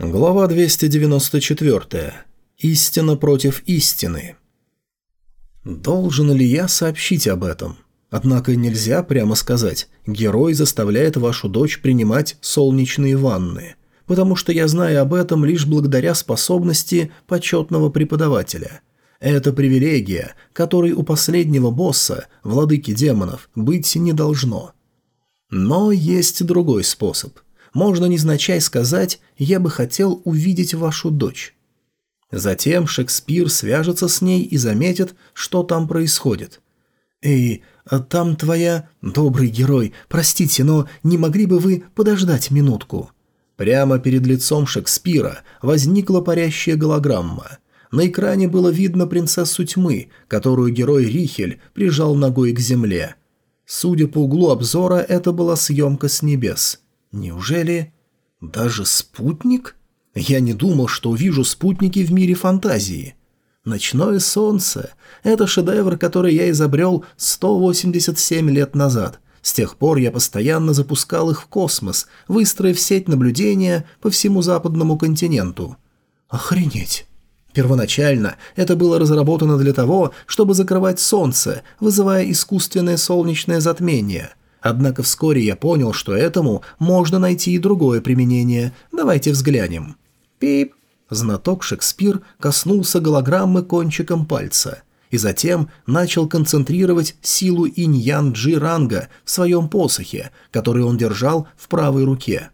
Глава 294. Истина против истины. Должен ли я сообщить об этом? Однако нельзя прямо сказать, герой заставляет вашу дочь принимать солнечные ванны, потому что я знаю об этом лишь благодаря способности почетного преподавателя. Это привилегия, которой у последнего босса, владыки демонов, быть не должно. Но есть другой способ – можно незначай сказать «я бы хотел увидеть вашу дочь». Затем Шекспир свяжется с ней и заметит, что там происходит. «Эй, а там твоя... добрый герой, простите, но не могли бы вы подождать минутку?» Прямо перед лицом Шекспира возникла парящая голограмма. На экране было видно принцессу тьмы, которую герой Рихель прижал ногой к земле. Судя по углу обзора, это была съемка с небес – Неужели даже спутник? Я не думал, что увижу спутники в мире фантазии. Ночное солнце – это шедевр, который я изобрел 187 лет назад. С тех пор я постоянно запускал их в космос, выстроив сеть наблюдения по всему западному континенту. Охренеть! Первоначально это было разработано для того, чтобы закрывать солнце, вызывая искусственное солнечное затмение – Однако вскоре я понял, что этому можно найти и другое применение. Давайте взглянем. Пип. Знаток Шекспир коснулся голограммы кончиком пальца и затем начал концентрировать силу инь-ян-джи ранга в своем посохе, который он держал в правой руке.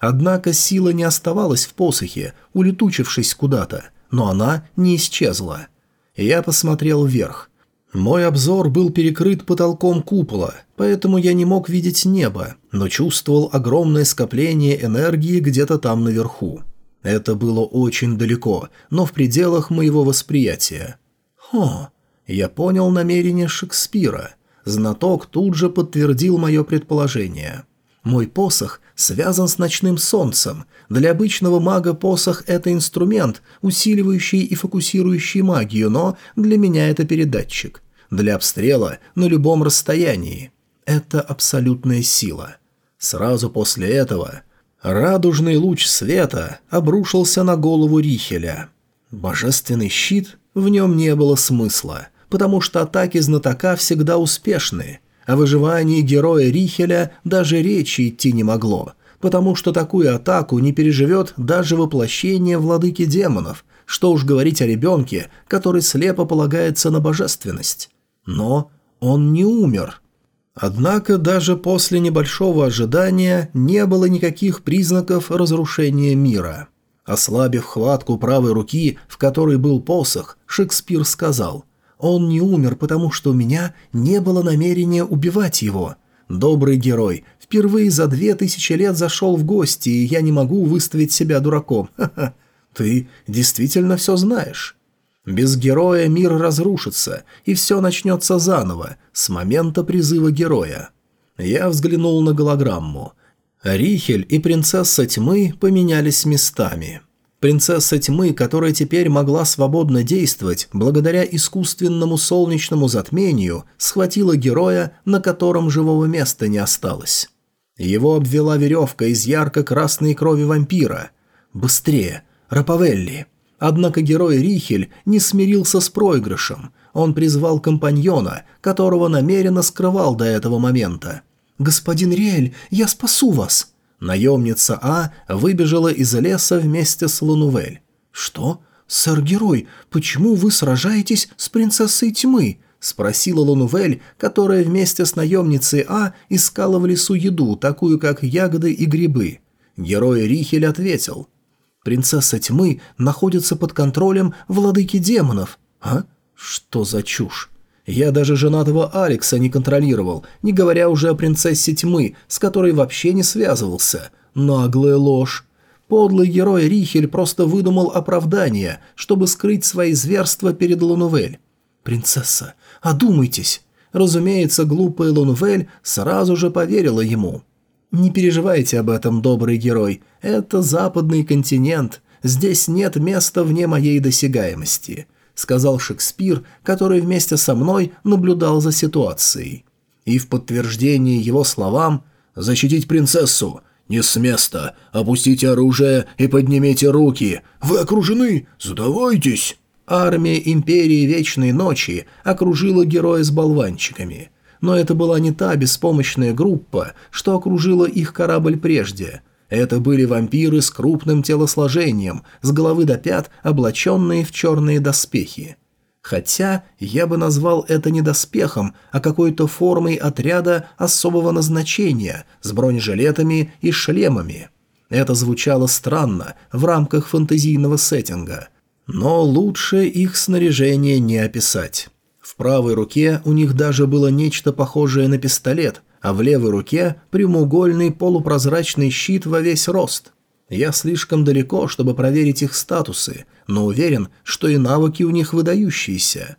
Однако сила не оставалась в посохе, улетучившись куда-то, но она не исчезла. Я посмотрел вверх – мой обзор был перекрыт потолком купола, поэтому я не мог видеть небо, но чувствовал огромное скопление энергии где-то там наверху. Это было очень далеко, но в пределах моего восприятия. Хо, я понял намерение Шекспира. Знаток тут же подтвердил мое предположение. Мой посох связан с ночным солнцем. Для обычного мага посох – это инструмент, усиливающий и фокусирующий магию, но для меня это передатчик для обстрела на любом расстоянии. Это абсолютная сила. Сразу после этого радужный луч света обрушился на голову Рихеля. Божественный щит в нем не было смысла, потому что атаки знатока всегда успешны. О выживании героя Рихеля даже речи идти не могло, потому что такую атаку не переживет даже воплощение владыки демонов, что уж говорить о ребенке, который слепо полагается на божественность. Но он не умер. Однако даже после небольшого ожидания не было никаких признаков разрушения мира. Ослабив хватку правой руки, в которой был посох, Шекспир сказал «Он не умер, потому что у меня не было намерения убивать его. Добрый герой, впервые за две тысячи лет зашел в гости, и я не могу выставить себя дураком. Ха-ха, ты действительно все знаешь». Без героя мир разрушится, и все начнется заново, с момента призыва героя. Я взглянул на голограмму. Рихель и принцесса тьмы поменялись местами. Принцесса тьмы, которая теперь могла свободно действовать благодаря искусственному солнечному затмению, схватила героя, на котором живого места не осталось. Его обвела веревка из ярко-красной крови вампира. «Быстрее! Рапавелли!» Однако герой Рихель не смирился с проигрышем. Он призвал компаньона, которого намеренно скрывал до этого момента. «Господин Риэль, я спасу вас!» Наемница А выбежала из леса вместе с Лунувель. «Что? Сэр-герой, почему вы сражаетесь с принцессой тьмы?» – спросила Лунувель, которая вместе с наемницей А искала в лесу еду, такую как ягоды и грибы. Герой Рихель ответил – Принцесса тьмы находится под контролем владыки демонов. А? Что за чушь? Я даже женатого Алекса не контролировал, не говоря уже о принцессе тьмы, с которой вообще не связывался. Наглая ложь. Подлый герой Рихель просто выдумал оправдание, чтобы скрыть свои зверства перед Лунувель. «Принцесса, одумайтесь!» Разумеется, глупая Лунувель сразу же поверила ему. «Не переживайте об этом, добрый герой. Это западный континент. Здесь нет места вне моей досягаемости», — сказал Шекспир, который вместе со мной наблюдал за ситуацией. И в подтверждение его словам «Защитить принцессу! «Не с места! Опустите оружие и поднимите руки! Вы окружены! Сдавайтесь!» Армия Империи Вечной Ночи окружила героя с болванчиками. Но это была не та беспомощная группа, что окружила их корабль прежде. Это были вампиры с крупным телосложением, с головы до пят, облаченные в черные доспехи. Хотя я бы назвал это не доспехом, а какой-то формой отряда особого назначения, с бронежилетами и шлемами. Это звучало странно в рамках фэнтезийного сеттинга – но лучше их снаряжение не описать. В правой руке у них даже было нечто похожее на пистолет, а в левой руке прямоугольный полупрозрачный щит во весь рост. Я слишком далеко, чтобы проверить их статусы, но уверен, что и навыки у них выдающиеся.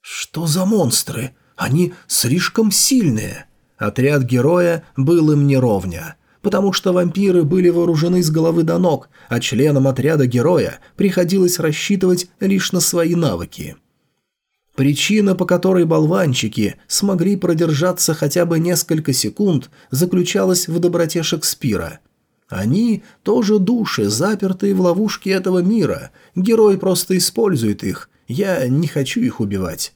Что за монстры? Они слишком сильные. Отряд героя был им неровня потому что вампиры были вооружены с головы до ног, а членам отряда героя приходилось рассчитывать лишь на свои навыки. Причина, по которой болванчики смогли продержаться хотя бы несколько секунд, заключалась в доброте Шекспира. Они тоже души, запертые в ловушке этого мира. Герой просто использует их. Я не хочу их убивать.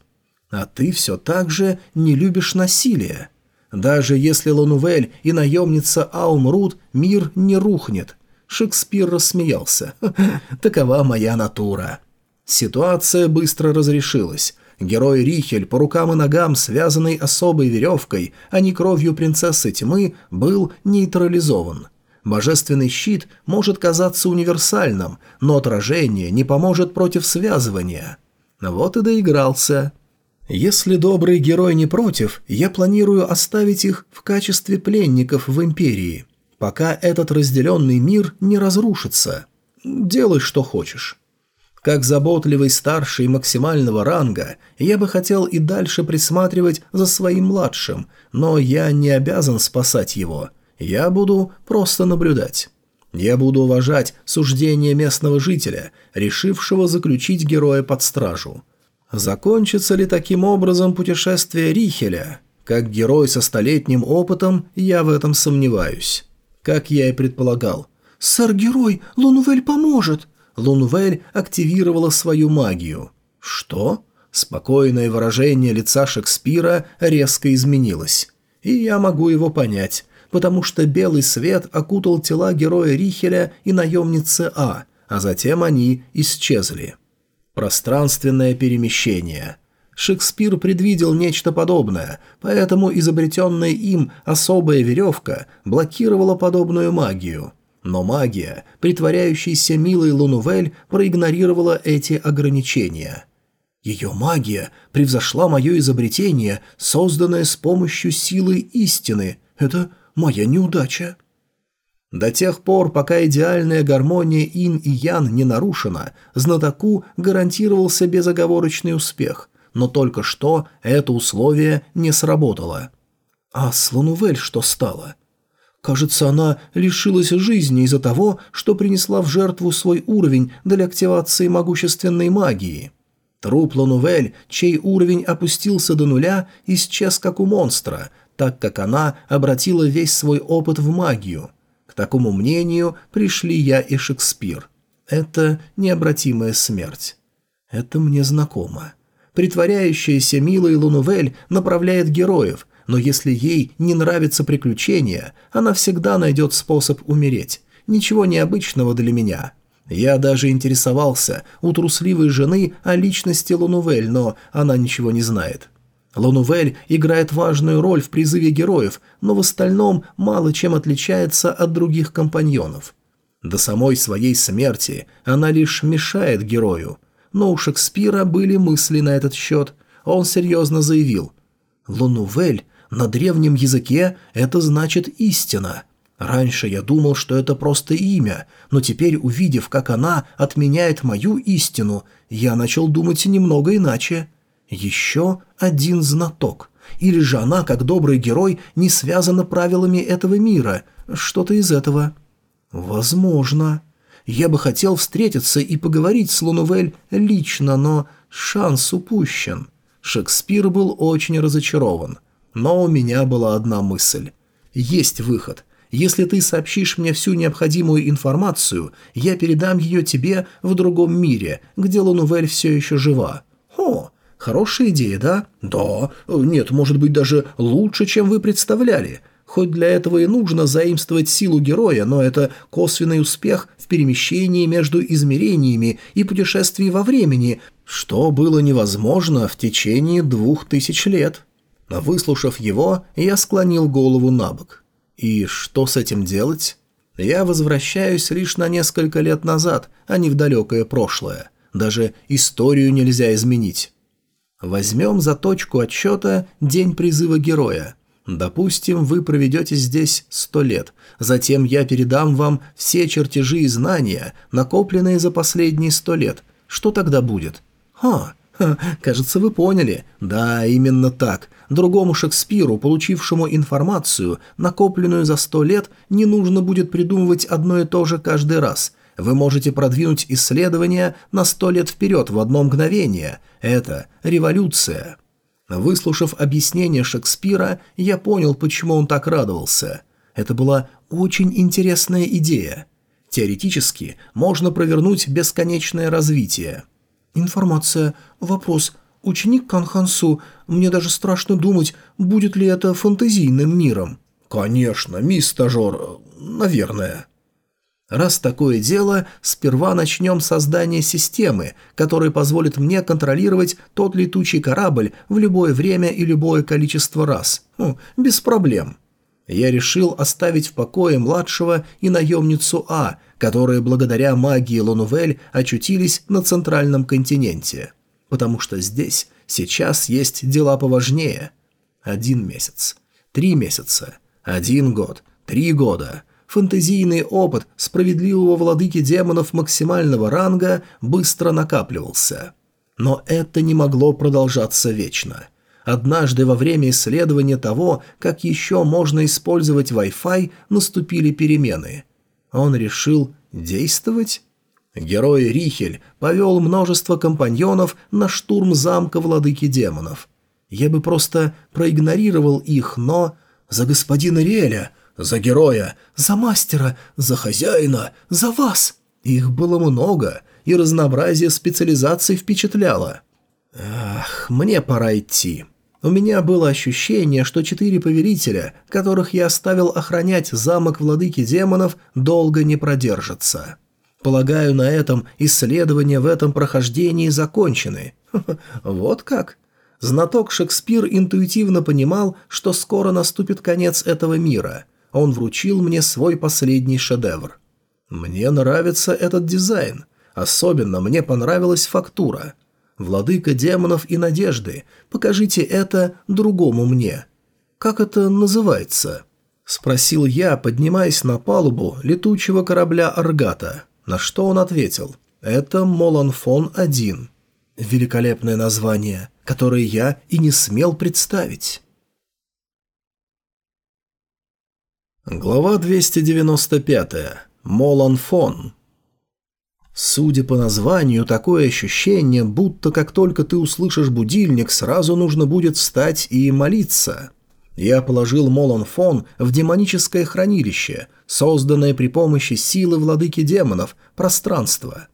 А ты все так же не любишь насилие. Даже если Ланувель и наемница А умрут, мир не рухнет. Шекспир рассмеялся. Такова моя натура. Ситуация быстро разрешилась. Герой Рихель, по рукам и ногам, связанный особой веревкой, а не кровью принцессы тьмы, был нейтрализован. Божественный щит может казаться универсальным, но отражение не поможет против связывания. Вот и доигрался. Если добрый герой не против, я планирую оставить их в качестве пленников в Империи, пока этот разделенный мир не разрушится. Делай, что хочешь. Как заботливый старший максимального ранга, я бы хотел и дальше присматривать за своим младшим, но я не обязан спасать его. Я буду просто наблюдать. Я буду уважать суждение местного жителя, решившего заключить героя под стражу. Закончится ли таким образом путешествие Рихеля? Как герой со столетним опытом, я в этом сомневаюсь. Как я и предполагал. «Сэр-герой, Лунвель поможет!» Лунвель активировала свою магию. «Что?» Спокойное выражение лица Шекспира резко изменилось. И я могу его понять, потому что белый свет окутал тела героя Рихеля и наемницы А, а затем они исчезли. Пространственное перемещение. Шекспир предвидел нечто подобное, поэтому изобретенная им особая веревка блокировала подобную магию. Но магия, притворяющаяся милой Лунувель, проигнорировала эти ограничения. Ее магия превзошла мое изобретение, созданное с помощью силы истины. Это моя неудача. До тех пор, пока идеальная гармония ин и ян не нарушена, знатоку гарантировался безоговорочный успех, но только что это условие не сработало. А с Ланувель что стало? Кажется, она лишилась жизни из-за того, что принесла в жертву свой уровень для активации могущественной магии. Труп Ланувель, чей уровень опустился до нуля, исчез как у монстра, так как она обратила весь свой опыт в магию – к такому мнению пришли я и Шекспир. Это необратимая смерть. Это мне знакомо. Притворяющаяся милой Лунувель направляет героев, но если ей не нравится приключение, она всегда найдет способ умереть. Ничего необычного для меня. Я даже интересовался у трусливой жены о личности Лунувель, но она ничего не знает. Лонувель играет важную роль в призыве героев, но в остальном мало чем отличается от других компаньонов. До самой своей смерти она лишь мешает герою. Но у Шекспира были мысли на этот счет. Он серьезно заявил. «Лонувель на древнем языке это значит «истина». Раньше я думал, что это просто имя, но теперь, увидев, как она отменяет мою истину, я начал думать немного иначе. Еще один знаток. Или же она, как добрый герой, не связана правилами этого мира. Что-то из этого. Возможно. Я бы хотел встретиться и поговорить с Лунувель лично, но шанс упущен. Шекспир был очень разочарован. Но у меня была одна мысль. Есть выход. Если ты сообщишь мне всю необходимую информацию, я передам ее тебе в другом мире, где Лунувель все еще жива». «О, хорошая идея, да?» «Да. Нет, может быть, даже лучше, чем вы представляли. Хоть для этого и нужно заимствовать силу героя, но это косвенный успех в перемещении между измерениями и путешествии во времени, что было невозможно в течение двух тысяч лет. Выслушав его, я склонил голову на бок. И что с этим делать? Я возвращаюсь лишь на несколько лет назад, а не в далекое прошлое. Даже историю нельзя изменить. Возьмем за точку отсчета день призыва героя – Допустим, вы проведете здесь сто лет, затем я передам вам все чертежи и знания, накопленные за последние сто лет. Что тогда будет? А, ха, кажется, вы поняли. Да, именно так. Другому Шекспиру, получившему информацию, накопленную за сто лет, не нужно будет придумывать одно и то же каждый раз. Вы можете продвинуть исследования на сто лет вперед в одно мгновение. Это революция. Выслушав объяснение Шекспира, я понял, почему он так радовался. Это была очень интересная идея. Теоретически можно провернуть бесконечное развитие. Информация. Вопрос. Ученик Канхансу. Мне даже страшно думать, будет ли это фантазийным миром. Конечно, мисс стажер. Наверное. Раз такое дело, сперва начнем создание системы, которая позволит мне контролировать тот летучий корабль в любое время и любое количество раз. Ну, без проблем. Я решил оставить в покое младшего и наемницу А, которые благодаря магии Лунувель очутились на центральном континенте. Потому что здесь сейчас есть дела поважнее. Один месяц. Три месяца. Один год. Три года. Фантазийный опыт справедливого владыки демонов максимального ранга быстро накапливался. Но это не могло продолжаться вечно. Однажды во время исследования того, как еще можно использовать Wi-Fi, наступили перемены. Он решил действовать? Герой Рихель повел множество компаньонов на штурм замка владыки демонов. Я бы просто проигнорировал их, но... За господина Риэля за героя, за мастера, за хозяина, за вас. Их было много, и разнообразие специализаций впечатляло. Ах, мне пора идти. У меня было ощущение, что четыре повелителя, которых я оставил охранять замок владыки демонов, долго не продержатся. Полагаю, на этом исследования в этом прохождении закончены. Вот как? Знаток Шекспир интуитивно понимал, что скоро наступит конец этого мира – он вручил мне свой последний шедевр. Мне нравится этот дизайн. Особенно мне понравилась фактура. Владыка демонов и надежды, покажите это другому мне. Как это называется? Спросил я, поднимаясь на палубу летучего корабля «Аргата», на что он ответил. Это Моланфон-1. Великолепное название, которое я и не смел представить. Глава 295. Молан фон. Судя по названию, такое ощущение, будто как только ты услышишь будильник, сразу нужно будет встать и молиться. Я положил Молан фон в демоническое хранилище, созданное при помощи силы владыки демонов, пространства.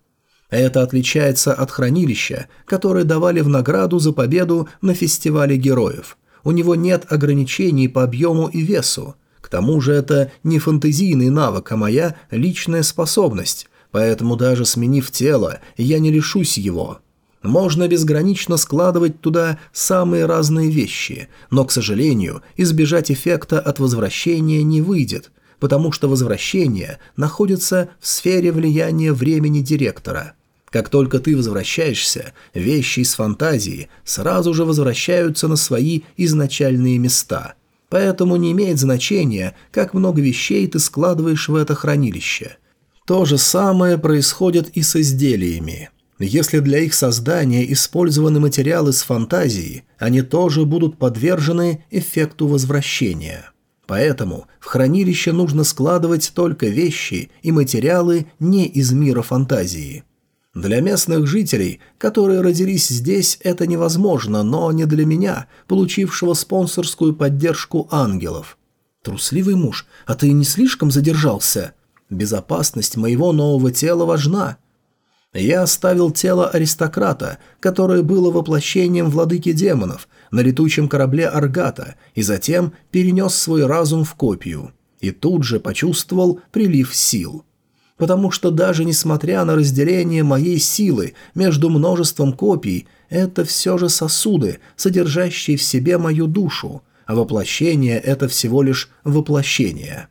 Это отличается от хранилища, которое давали в награду за победу на фестивале героев. У него нет ограничений по объему и весу, тому же это не фантазийный навык, а моя личная способность, поэтому даже сменив тело, я не лишусь его. Можно безгранично складывать туда самые разные вещи, но, к сожалению, избежать эффекта от возвращения не выйдет, потому что возвращение находится в сфере влияния времени директора. Как только ты возвращаешься, вещи из фантазии сразу же возвращаются на свои изначальные места – поэтому не имеет значения, как много вещей ты складываешь в это хранилище. То же самое происходит и с изделиями. Если для их создания использованы материалы с фантазией, они тоже будут подвержены эффекту возвращения. Поэтому в хранилище нужно складывать только вещи и материалы не из мира фантазии – для местных жителей, которые родились здесь, это невозможно, но не для меня, получившего спонсорскую поддержку ангелов. «Трусливый муж, а ты не слишком задержался? Безопасность моего нового тела важна». Я оставил тело аристократа, которое было воплощением владыки демонов, на летучем корабле Аргата, и затем перенес свой разум в копию. И тут же почувствовал прилив сил. Потому что даже несмотря на разделение моей силы между множеством копий, это все же сосуды, содержащие в себе мою душу, а воплощение – это всего лишь воплощение.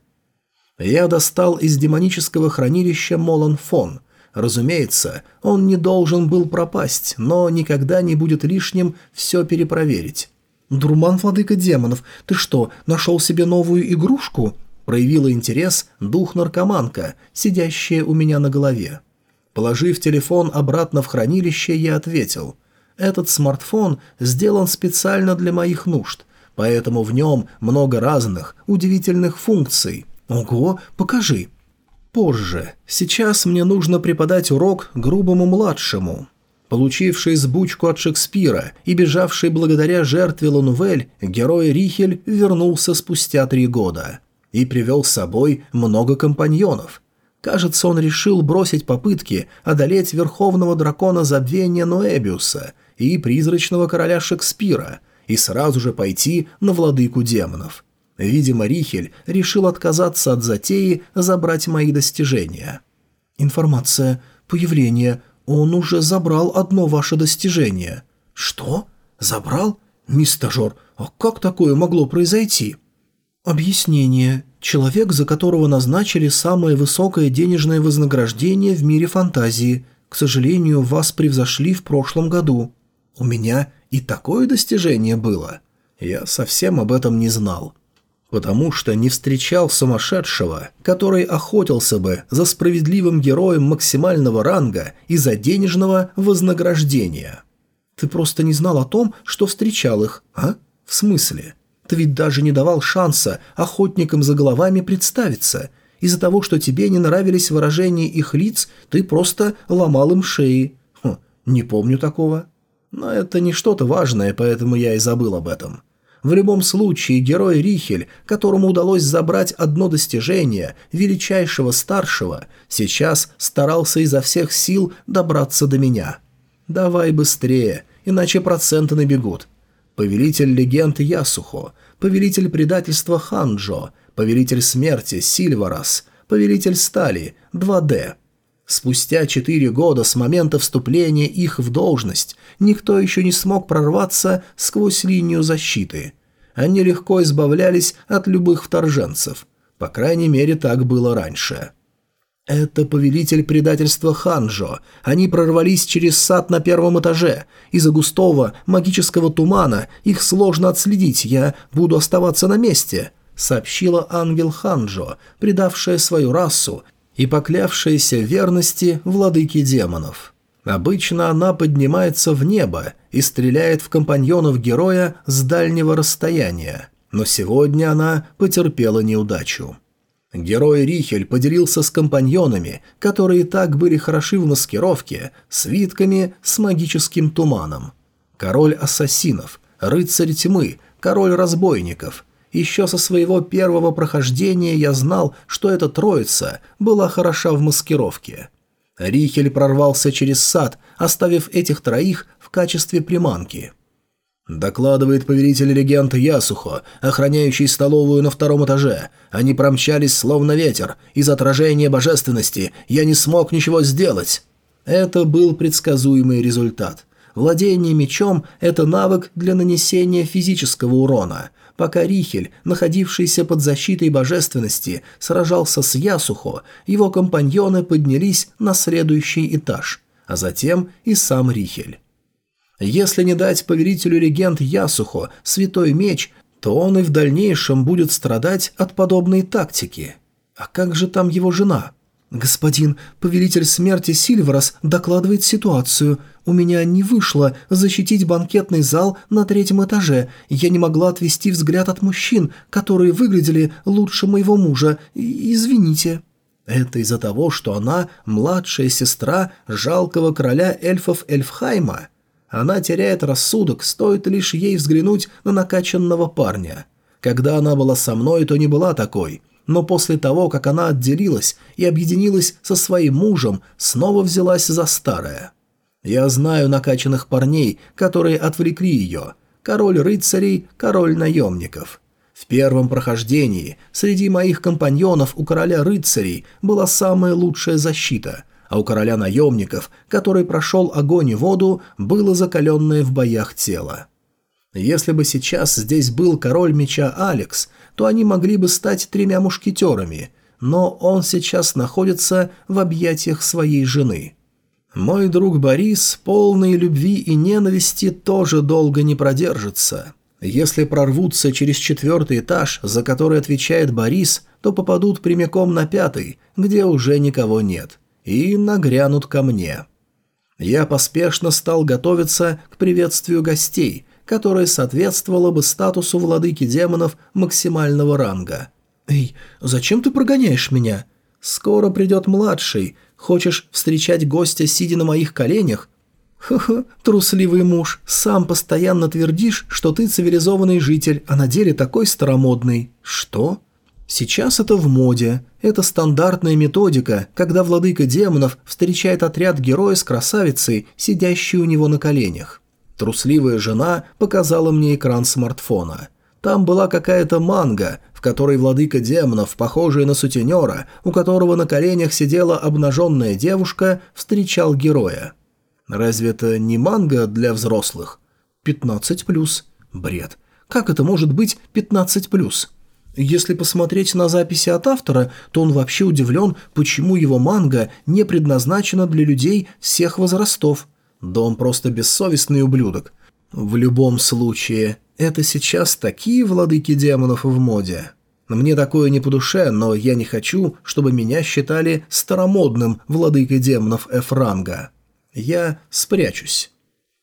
Я достал из демонического хранилища Моланфон. Разумеется, он не должен был пропасть, но никогда не будет лишним все перепроверить. «Дурман, владыка демонов, ты что, нашел себе новую игрушку?» Проявила интерес дух-наркоманка, сидящая у меня на голове. Положив телефон обратно в хранилище, я ответил. «Этот смартфон сделан специально для моих нужд поэтому в нем много разных, удивительных функций. Ого, покажи. Позже. Сейчас мне нужно преподать урок грубому младшему. Получивший сбучку от Шекспира и бежавший благодаря жертве Ланувель, герой Рихель вернулся спустя три года. И привел с собой много компаньонов. Кажется, он решил бросить попытки одолеть верховного дракона забвения Ноэбиуса и призрачного короля Шекспира – и сразу же пойти на владыку демонов. Видимо, Рихель решил отказаться от затеи забрать мои достижения. «Информация. Появление. Он уже забрал одно ваше достижение». «Что? Забрал? Мистер Жор, а как такое могло произойти?» «Объяснение. Человек, за которого назначили самое высокое денежное вознаграждение в мире фантазии. К сожалению, вас превзошли в прошлом году. У меня и такое достижение было. Я совсем об этом не знал. Потому что не встречал сумасшедшего, который охотился бы за справедливым героем максимального ранга и за денежного вознаграждения. Ты просто не знал о том, что встречал их, а? В смысле? Ты ведь даже не давал шанса охотникам за головами представиться. Из-за того, что тебе не нравились выражения их лиц, ты просто ломал им шеи. Хм, не помню такого. Но это не что-то важное, поэтому я и забыл об этом. В любом случае, герой Рихель, которому удалось забрать одно достижение, величайшего старшего, сейчас старался изо всех сил добраться до меня. «Давай быстрее, иначе проценты набегут». Повелитель легенд Ясухо, повелитель предательства Ханджо, повелитель смерти Сильварас, повелитель стали 2D – Спустя четыре года с момента вступления их в должность никто еще не смог прорваться сквозь линию защиты. Они легко избавлялись от любых вторженцев. По крайней мере, так было раньше. Это повелитель предательства Ханжо. Они прорвались через сад на первом этаже. Из-за густого магического тумана их сложно отследить, я буду оставаться на месте», — сообщила ангел Ханжо, предавшая свою расу и поклявшаяся верности владыке демонов. Обычно она поднимается в небо и стреляет в компаньонов героя с дальнего расстояния, но сегодня она потерпела неудачу. Герой Рихель поделился с компаньонами, которые так были хороши в маскировке, свитками с магическим туманом. Король ассасинов, рыцарь тьмы, король разбойников, еще со своего первого прохождения я знал, что эта троица была хороша в маскировке. Рихель прорвался через сад, оставив этих троих в качестве приманки. Докладывает повелитель легенд Ясухо, охраняющий столовую на втором этаже. Они промчались словно ветер. Из отражения божественности я не смог ничего сделать. Это был предсказуемый результат. Владение мечом – это навык для нанесения физического урона. Пока Рихель, находившийся под защитой божественности, сражался с Ясухо, его компаньоны поднялись на следующий этаж, а затем и сам Рихель. Если не дать повелителю легенд Ясухо святой меч, то он и в дальнейшем будет страдать от подобной тактики. А как же там его жена? «Господин, повелитель смерти Сильверас докладывает ситуацию. У меня не вышло защитить банкетный зал на третьем этаже. Я не могла отвести взгляд от мужчин, которые выглядели лучше моего мужа. Извините». Это из-за того, что она младшая сестра жалкого короля эльфов Эльфхайма. Она теряет рассудок, стоит лишь ей взглянуть на накачанного парня. Когда она была со мной, то не была такой, но после того, как она отделилась и объединилась со своим мужем, снова взялась за старое. Я знаю накачанных парней, которые отвлекли ее. Король рыцарей, король наемников. В первом прохождении среди моих компаньонов у короля рыцарей была самая лучшая защита, а у короля наемников, который прошел огонь и воду, было закаленное в боях тело. Если бы сейчас здесь был король меча Алекс, то они могли бы стать тремя мушкетерами, но он сейчас находится в объятиях своей жены. Мой друг Борис, полный любви и ненависти, тоже долго не продержится. Если прорвутся через четвертый этаж, за который отвечает Борис, то попадут прямиком на пятый, где уже никого нет, и нагрянут ко мне. Я поспешно стал готовиться к приветствию гостей, которое соответствовало бы статусу владыки демонов максимального ранга. «Эй, зачем ты прогоняешь меня? Скоро придет младший, Хочешь встречать гостя, сидя на моих коленях? Ха-ха, трусливый муж, сам постоянно твердишь, что ты цивилизованный житель, а на деле такой старомодный. Что? Сейчас это в моде. Это стандартная методика, когда владыка демонов встречает отряд героя с красавицей, сидящей у него на коленях. Трусливая жена показала мне экран смартфона – там была какая-то манга, в которой владыка демонов, похожий на сутенера, у которого на коленях сидела обнаженная девушка, встречал героя. Разве это не манга для взрослых? 15 плюс. Бред. Как это может быть 15 плюс? Если посмотреть на записи от автора, то он вообще удивлен, почему его манга не предназначена для людей всех возрастов. Да он просто бессовестный ублюдок. В любом случае, это сейчас такие владыки демонов в моде. Мне такое не по душе, но я не хочу, чтобы меня считали старомодным владыкой демонов F-ранга. Я спрячусь.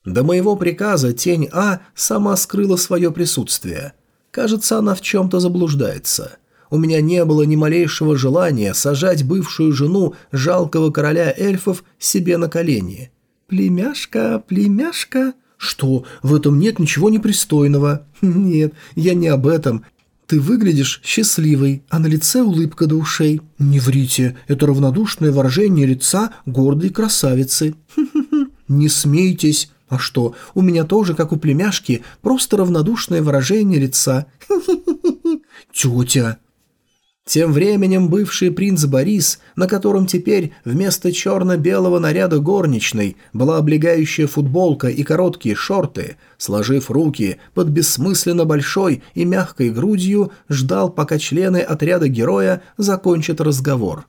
До моего приказа тень А сама скрыла свое присутствие. Кажется, она в чем-то заблуждается. У меня не было ни малейшего желания сажать бывшую жену жалкого короля эльфов себе на колени. «Племяшка, племяшка...» «Что, в этом нет ничего непристойного?» «Нет, я не об этом. Ты выглядишь счастливой, а на лице улыбка до ушей. Не врите, это равнодушное выражение лица гордой красавицы. Не смейтесь. А что, у меня тоже, как у племяшки, просто равнодушное выражение лица. Тетя, тем временем бывший принц Борис, на котором теперь вместо черно-белого наряда горничной была облегающая футболка и короткие шорты, сложив руки под бессмысленно большой и мягкой грудью, ждал, пока члены отряда героя закончат разговор.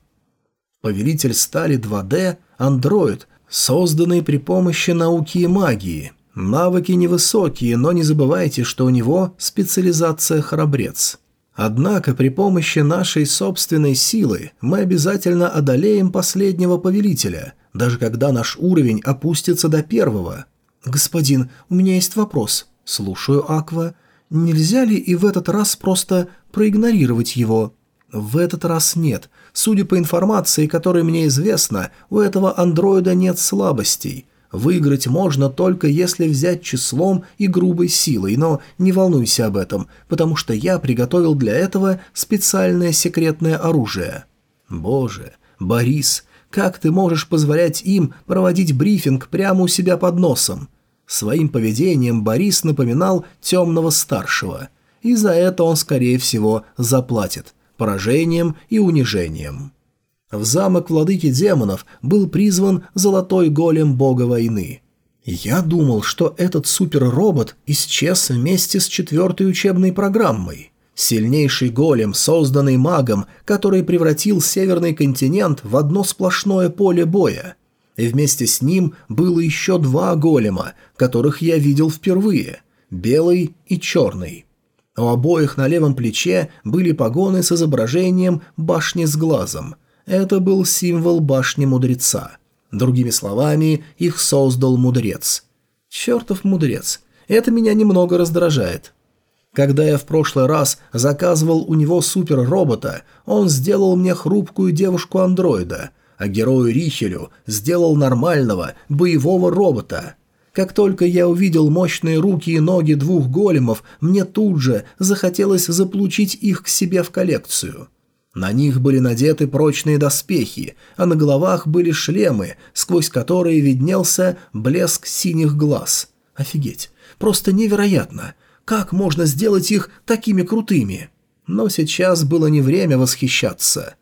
Повелитель стали 2D – андроид, созданный при помощи науки и магии. Навыки невысокие, но не забывайте, что у него специализация храбрец – Однако при помощи нашей собственной силы мы обязательно одолеем последнего повелителя, даже когда наш уровень опустится до первого. Господин, у меня есть вопрос. Слушаю, Аква. Нельзя ли и в этот раз просто проигнорировать его? В этот раз нет. Судя по информации, которая мне известна, у этого андроида нет слабостей. Выиграть можно только если взять числом и грубой силой, но не волнуйся об этом, потому что я приготовил для этого специальное секретное оружие. Боже, Борис, как ты можешь позволять им проводить брифинг прямо у себя под носом? Своим поведением Борис напоминал темного старшего, и за это он, скорее всего, заплатит поражением и унижением. В замок владыки демонов был призван золотой голем бога войны. Я думал, что этот суперробот исчез вместе с четвертой учебной программой. Сильнейший голем, созданный магом, который превратил северный континент в одно сплошное поле боя. И вместе с ним было еще два голема, которых я видел впервые – белый и черный. У обоих на левом плече были погоны с изображением башни с глазом – это был символ башни мудреца. Другими словами, их создал мудрец. Чертов мудрец. Это меня немного раздражает. Когда я в прошлый раз заказывал у него супер-робота, он сделал мне хрупкую девушку-андроида, а герою Рихелю сделал нормального, боевого робота. Как только я увидел мощные руки и ноги двух големов, мне тут же захотелось заполучить их к себе в коллекцию. На них были надеты прочные доспехи, а на головах были шлемы, сквозь которые виднелся блеск синих глаз. Офигеть, просто невероятно! Как можно сделать их такими крутыми? Но сейчас было не время восхищаться.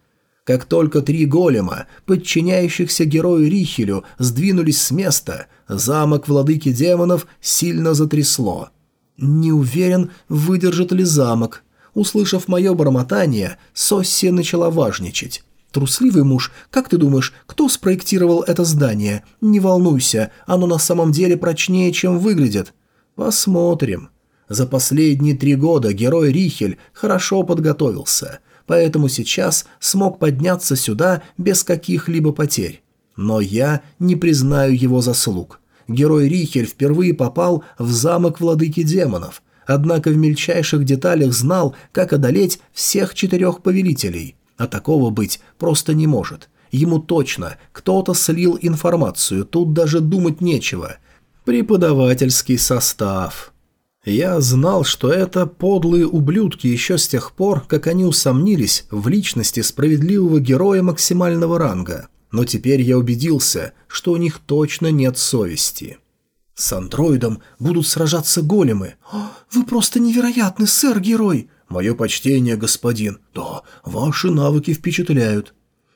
Как только три голема, подчиняющихся герою Рихелю, сдвинулись с места, замок владыки демонов сильно затрясло. Не уверен, выдержит ли замок. Услышав мое бормотание, Сосси начала важничать. «Трусливый муж, как ты думаешь, кто спроектировал это здание? Не волнуйся, оно на самом деле прочнее, чем выглядит». «Посмотрим». За последние три года герой Рихель хорошо подготовился – поэтому сейчас смог подняться сюда без каких-либо потерь. Но я не признаю его заслуг. Герой Рихель впервые попал в замок владыки демонов, однако в мельчайших деталях знал, как одолеть всех четырех повелителей. А такого быть просто не может. Ему точно кто-то слил информацию, тут даже думать нечего. Преподавательский состав. Я знал, что это подлые ублюдки еще с тех пор, как они усомнились в личности справедливого героя максимального ранга. Но теперь я убедился, что у них точно нет совести. С андроидом будут сражаться големы. О, «Вы просто невероятный, сэр-герой!» «Мое почтение, господин!» «Да, ваши навыки впечатляют!»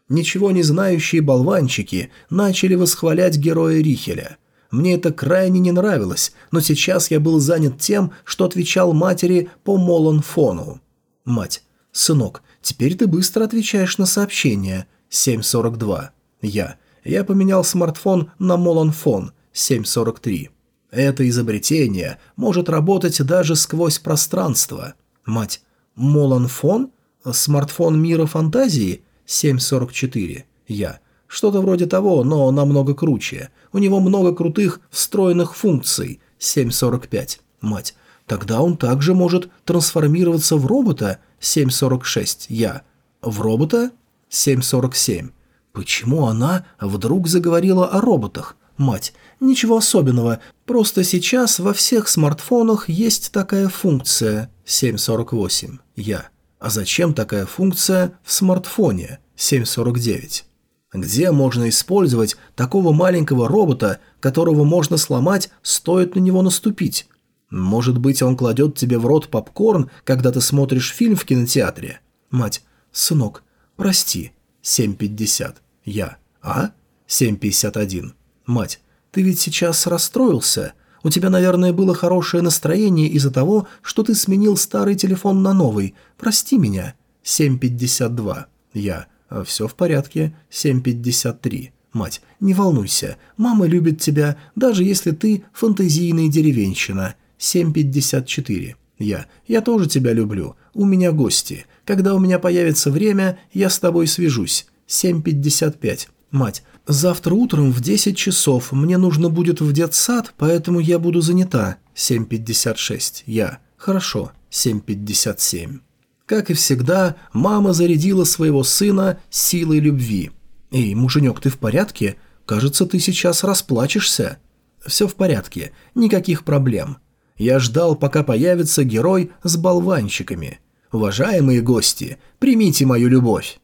Ничего не знающие болванчики начали восхвалять героя Рихеля – мне это крайне не нравилось, но сейчас я был занят тем, что отвечал матери по Молонфону. Мать. «Сынок, теперь ты быстро отвечаешь на сообщения. 7.42». Я. Я поменял смартфон на Молонфон. 7.43. Это изобретение может работать даже сквозь пространство. Мать. Молонфон? Смартфон мира фантазии? 7.44. Я. Что-то вроде того, но намного круче. У него много крутых встроенных функций. 7.45. Мать. Тогда он также может трансформироваться в робота. 7.46. Я. В робота? 7.47. Почему она вдруг заговорила о роботах? Мать. Ничего особенного. Просто сейчас во всех смартфонах есть такая функция. 7.48. Я. А зачем такая функция в смартфоне? 7.49. Где можно использовать такого маленького робота, которого можно сломать, стоит на него наступить? Может быть, он кладет тебе в рот попкорн, когда ты смотришь фильм в кинотеатре? Мать, сынок, прости. 7.50. Я. А? 7.51. Мать, ты ведь сейчас расстроился? У тебя, наверное, было хорошее настроение из-за того, что ты сменил старый телефон на новый. Прости меня. 7.52. Я. А «Все в порядке. 7.53. Мать, не волнуйся. Мама любит тебя, даже если ты фантазийная деревенщина. 7.54. Я. Я тоже тебя люблю. У меня гости. Когда у меня появится время, я с тобой свяжусь. 7.55. Мать, завтра утром в 10 часов мне нужно будет в детсад, поэтому я буду занята. 7.56. Я. Хорошо. 7.57. Как и всегда, мама зарядила своего сына силой любви. «Эй, муженек, ты в порядке? Кажется, ты сейчас расплачешься». «Все в порядке, никаких проблем». Я ждал, пока появится герой с болванчиками. «Уважаемые гости, примите мою любовь».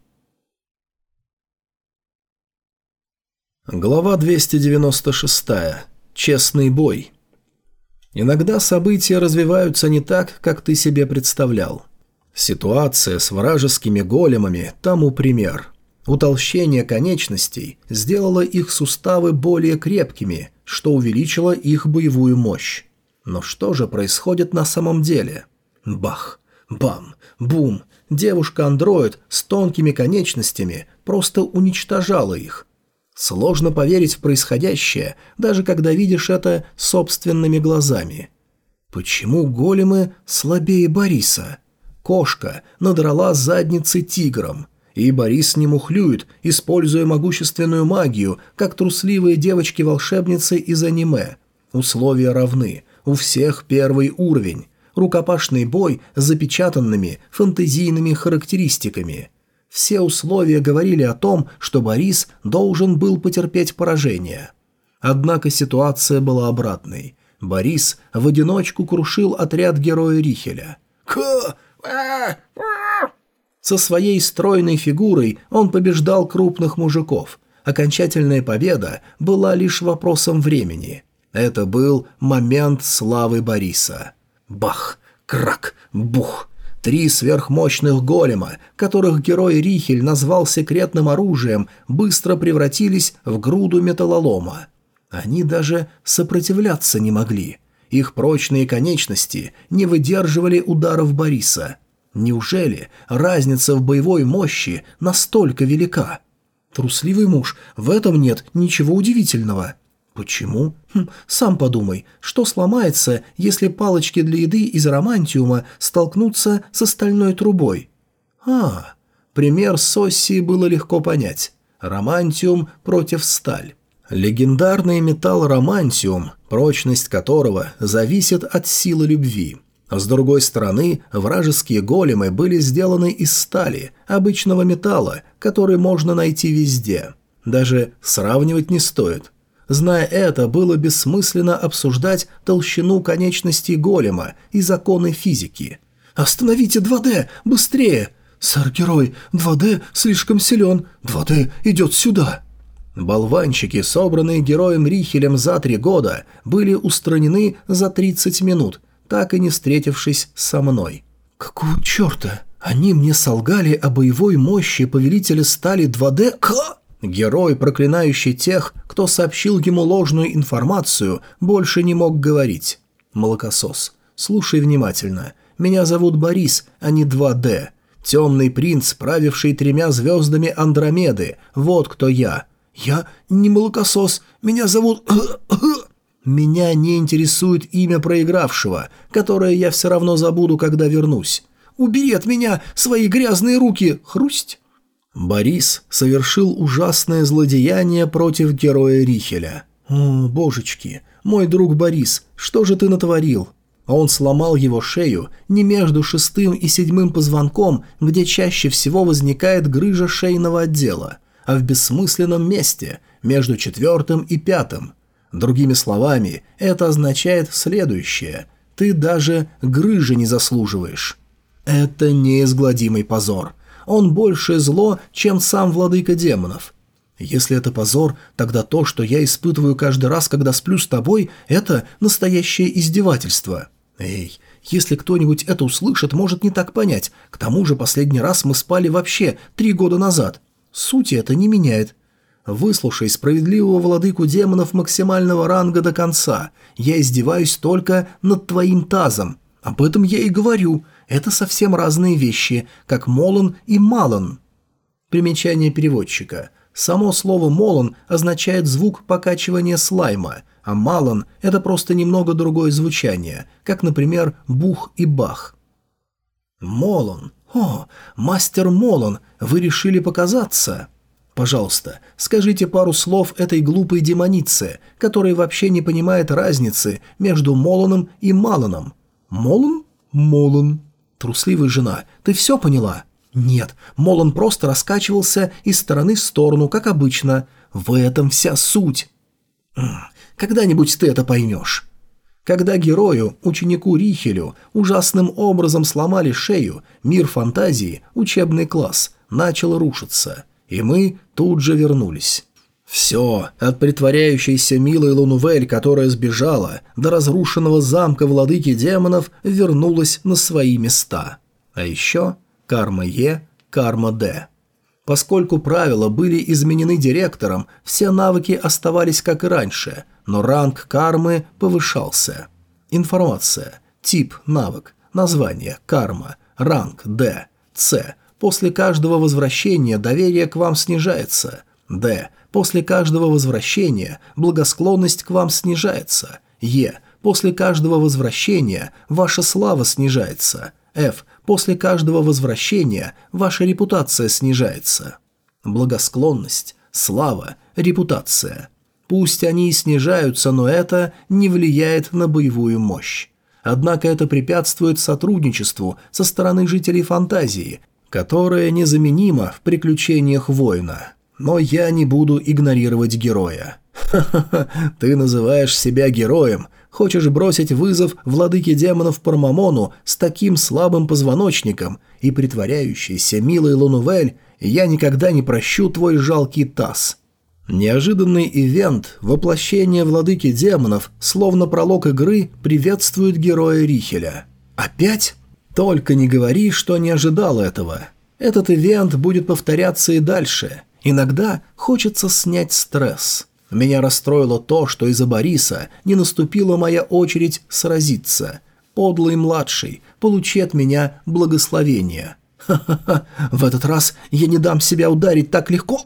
Глава 296. Честный бой. Иногда события развиваются не так, как ты себе представлял. Ситуация с вражескими големами тому пример. Утолщение конечностей сделало их суставы более крепкими, что увеличило их боевую мощь. Но что же происходит на самом деле? Бах! Бам! Бум! Девушка-андроид с тонкими конечностями просто уничтожала их. Сложно поверить в происходящее, даже когда видишь это собственными глазами. Почему големы слабее Бориса? Кошка надрала задницы тигром. И Борис не мухлюет, используя могущественную магию, как трусливые девочки-волшебницы из аниме. Условия равны. У всех первый уровень. Рукопашный бой с запечатанными фантазийными характеристиками. Все условия говорили о том, что Борис должен был потерпеть поражение. Однако ситуация была обратной. Борис в одиночку крушил отряд героя Рихеля. «Ка! А! А!» Со своей стройной фигурой он побеждал крупных мужиков. Окончательная победа была лишь вопросом времени. Это был момент славы Бориса. Бах! Крак! Бух! Три сверхмощных голема, которых герой Рихель назвал секретным оружием, быстро превратились в груду металлолома. Они даже сопротивляться не могли. Их прочные конечности не выдерживали ударов Бориса. Неужели разница в боевой мощи настолько велика? Трусливый муж, в этом нет ничего удивительного. Почему? Хм, сам подумай, что сломается, если палочки для еды из романтиума столкнутся с остальной трубой? А, пример с Оссией было легко понять. Романтиум против сталь. Легендарный металл романтиум, прочность которого зависит от силы любви. С другой стороны, вражеские големы были сделаны из стали, обычного металла, который можно найти везде. Даже сравнивать не стоит. Зная это, было бессмысленно обсуждать толщину конечностей голема и законы физики. «Остановите 2D! Быстрее!» «Сэр-герой, 2D слишком силен. 2D идет сюда!» Болванчики, собранные героем Рихелем за три года, были устранены за 30 минут, так и не встретившись со мной. «Какого черта? Они мне солгали о боевой мощи повелителя стали 2D? Ка?» Герой, проклинающий тех, кто сообщил ему ложную информацию, больше не мог говорить. Молокосос. Слушай внимательно. Меня зовут Борис, а не 2D. Темный принц, правивший тремя звездами Андромеды. Вот кто я. «Я не молокосос, меня зовут...» «Меня не интересует имя проигравшего, которое я все равно забуду, когда вернусь. Убери от меня свои грязные руки, хрусть!» Борис совершил ужасное злодеяние против героя Рихеля. «О, божечки, мой друг Борис, что же ты натворил?» Он сломал его шею не между шестым и седьмым позвонком, где чаще всего возникает грыжа шейного отдела, а в бессмысленном месте, между четвертым и пятым. Другими словами, это означает следующее. Ты даже грыжи не заслуживаешь. Это неизгладимый позор. Он большее зло, чем сам владыка демонов. Если это позор, тогда то, что я испытываю каждый раз, когда сплю с тобой, это настоящее издевательство. Эй, если кто-нибудь это услышит, может не так понять. К тому же последний раз мы спали вообще три года назад. Сути это не меняет. Выслушай справедливого владыку демонов максимального ранга до конца. Я издеваюсь только над твоим тазом. Об этом я и говорю. Это совсем разные вещи, как Молон и Малон. Примечание переводчика. Само слово «молон» означает звук покачивания слайма, а «малон» — это просто немного другое звучание, как, например, «бух» и «бах». «Молон», «О, мастер Молон, вы решили показаться?» «Пожалуйста, скажите пару слов этой глупой демонице, которая вообще не понимает разницы между Молоном и Малоном. Молон? Молон. Трусливая жена, ты все поняла?» «Нет, Молон просто раскачивался из стороны в сторону, как обычно. В этом вся суть». «Когда-нибудь ты это поймешь». Когда герою, ученику Рихелю, ужасным образом сломали шею, мир фантазии, учебный класс, начал рушиться, и мы тут же вернулись. Все, от притворяющейся милой Лунувель, которая сбежала, до разрушенного замка владыки демонов вернулась на свои места. А еще карма Е, карма Д. Поскольку правила были изменены директором, все навыки оставались как и раньше – но ранг кармы повышался. Информация. Тип – навык. Название – карма. Ранг – Д. С. После каждого возвращения доверие к вам снижается. Д. После каждого возвращения благосклонность к вам снижается. Е. После каждого возвращения ваша слава снижается. F. После каждого возвращения ваша репутация снижается. Благосклонность, слава, репутация – Пусть они и снижаются, но это не влияет на боевую мощь. Однако это препятствует сотрудничеству со стороны жителей фантазии, которое незаменимо в приключениях воина. Но я не буду игнорировать героя. «Ха-ха-ха, ты называешь себя героем. Хочешь бросить вызов владыке демонов Пармамону с таким слабым позвоночником и притворяющийся милой Лунувель, я никогда не прощу твой жалкий таз». Неожиданный ивент, воплощение владыки демонов, словно пролог игры, приветствует героя Рихеля. «Опять?» «Только не говори, что не ожидал этого. Этот ивент будет повторяться и дальше. Иногда хочется снять стресс». Меня расстроило то, что из-за Бориса не наступила моя очередь сразиться. Подлый младший, получи от меня благословение. Ха-ха-ха, в этот раз я не дам себя ударить так легко.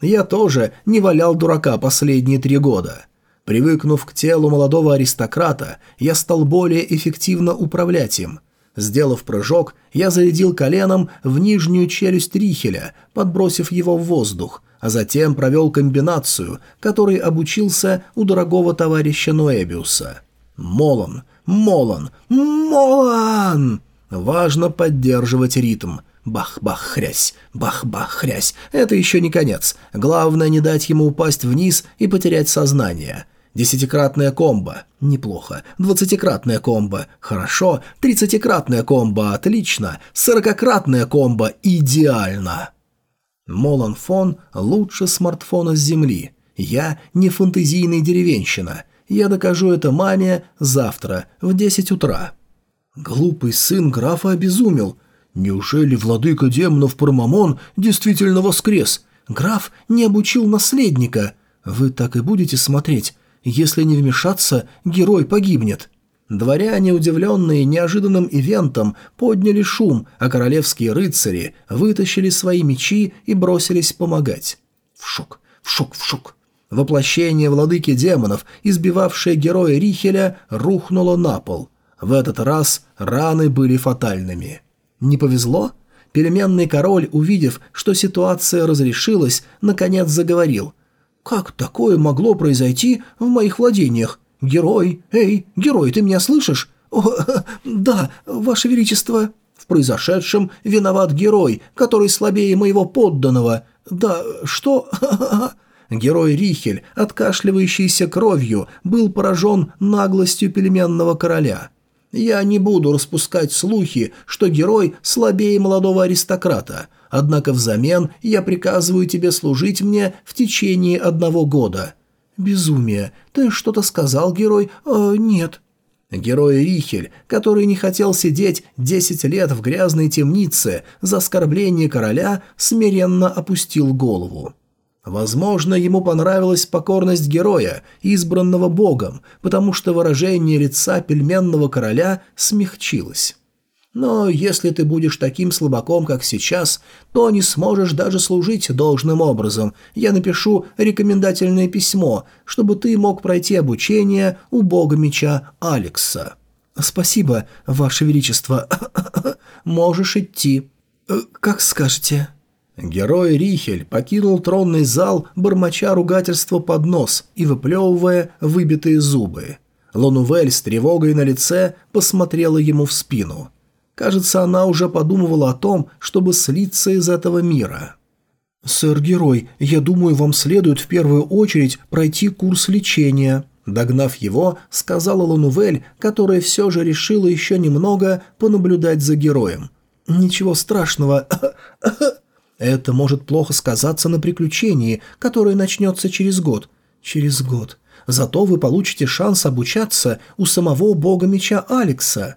Я тоже не валял дурака последние три года. Привыкнув к телу молодого аристократа, я стал более эффективно управлять им. Сделав прыжок, я зарядил коленом в нижнюю челюсть Рихеля, подбросив его в воздух, а затем провел комбинацию, которой обучился у дорогого товарища Ноэбиуса. Молон, Молон, Молон! Важно поддерживать ритм – Бах-бах-хрясь, бах-бах-хрясь. Это еще не конец. Главное не дать ему упасть вниз и потерять сознание. Десятикратная комбо. Неплохо. Двадцатикратная комбо. Хорошо. Тридцатикратная комбо. Отлично. Сорокократная комбо. Идеально. Молан Фон лучше смартфона с земли. Я не фантазийный деревенщина. Я докажу это маме завтра в десять утра. Глупый сын графа обезумел. Неужели владыка демонов Пармамон действительно воскрес? Граф не обучил наследника. Вы так и будете смотреть. Если не вмешаться, герой погибнет. Дворяне, удивленные неожиданным ивентом, подняли шум, а королевские рыцари вытащили свои мечи и бросились помогать. В шок, в шок, в шок. Воплощение владыки демонов, избивавшее героя Рихеля, рухнуло на пол. В этот раз раны были фатальными. Не повезло? Переменный король, увидев, что ситуация разрешилась, наконец заговорил. «Как такое могло произойти в моих владениях? Герой! Эй, герой, ты меня слышишь?» «О, да, ваше величество!» «В произошедшем виноват герой, который слабее моего подданного. Да, что?» Герой Рихель, откашливающийся кровью, был поражен наглостью пельменного короля – я не буду распускать слухи, что герой слабее молодого аристократа, однако взамен я приказываю тебе служить мне в течение одного года». «Безумие. Ты что-то сказал, герой?» э, «Нет». Герой Рихель, который не хотел сидеть десять лет в грязной темнице за оскорбление короля, смиренно опустил голову. Возможно, ему понравилась покорность героя, избранного богом, потому что выражение лица пельменного короля смягчилось. Но если ты будешь таким слабаком, как сейчас, то не сможешь даже служить должным образом. Я напишу рекомендательное письмо, чтобы ты мог пройти обучение у бога меча Алекса. Спасибо, ваше величество. Можешь идти. Э, как скажете. Герой Рихель покинул тронный зал, бормоча ругательство под нос и выплевывая выбитые зубы. Лонувель с тревогой на лице посмотрела ему в спину. Кажется, она уже подумывала о том, чтобы слиться из этого мира. «Сэр-герой, я думаю, вам следует в первую очередь пройти курс лечения», Догнав его, сказала Лонувель, которая все же решила еще немного понаблюдать за героем. «Ничего страшного. Это может плохо сказаться на приключении, которое начнется через год. Через год. Зато вы получите шанс обучаться у самого бога меча Алекса.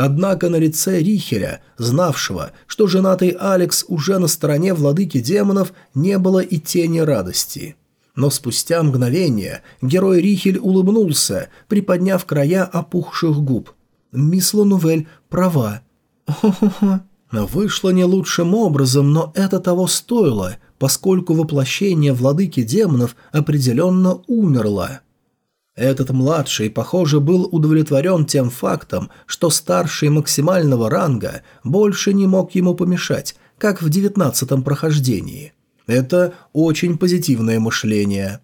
Однако на лице Рихеля, знавшего, что женатый Алекс уже на стороне владыки демонов, не было и тени радости. Но спустя мгновение герой Рихель улыбнулся, приподняв края опухших губ. «Мисс Ланувель права». Вышло не лучшим образом, но это того стоило, поскольку воплощение владыки демонов определенно умерло. Этот младший, похоже, был удовлетворен тем фактом, что старший максимального ранга больше не мог ему помешать, как в девятнадцатом прохождении. Это очень позитивное мышление.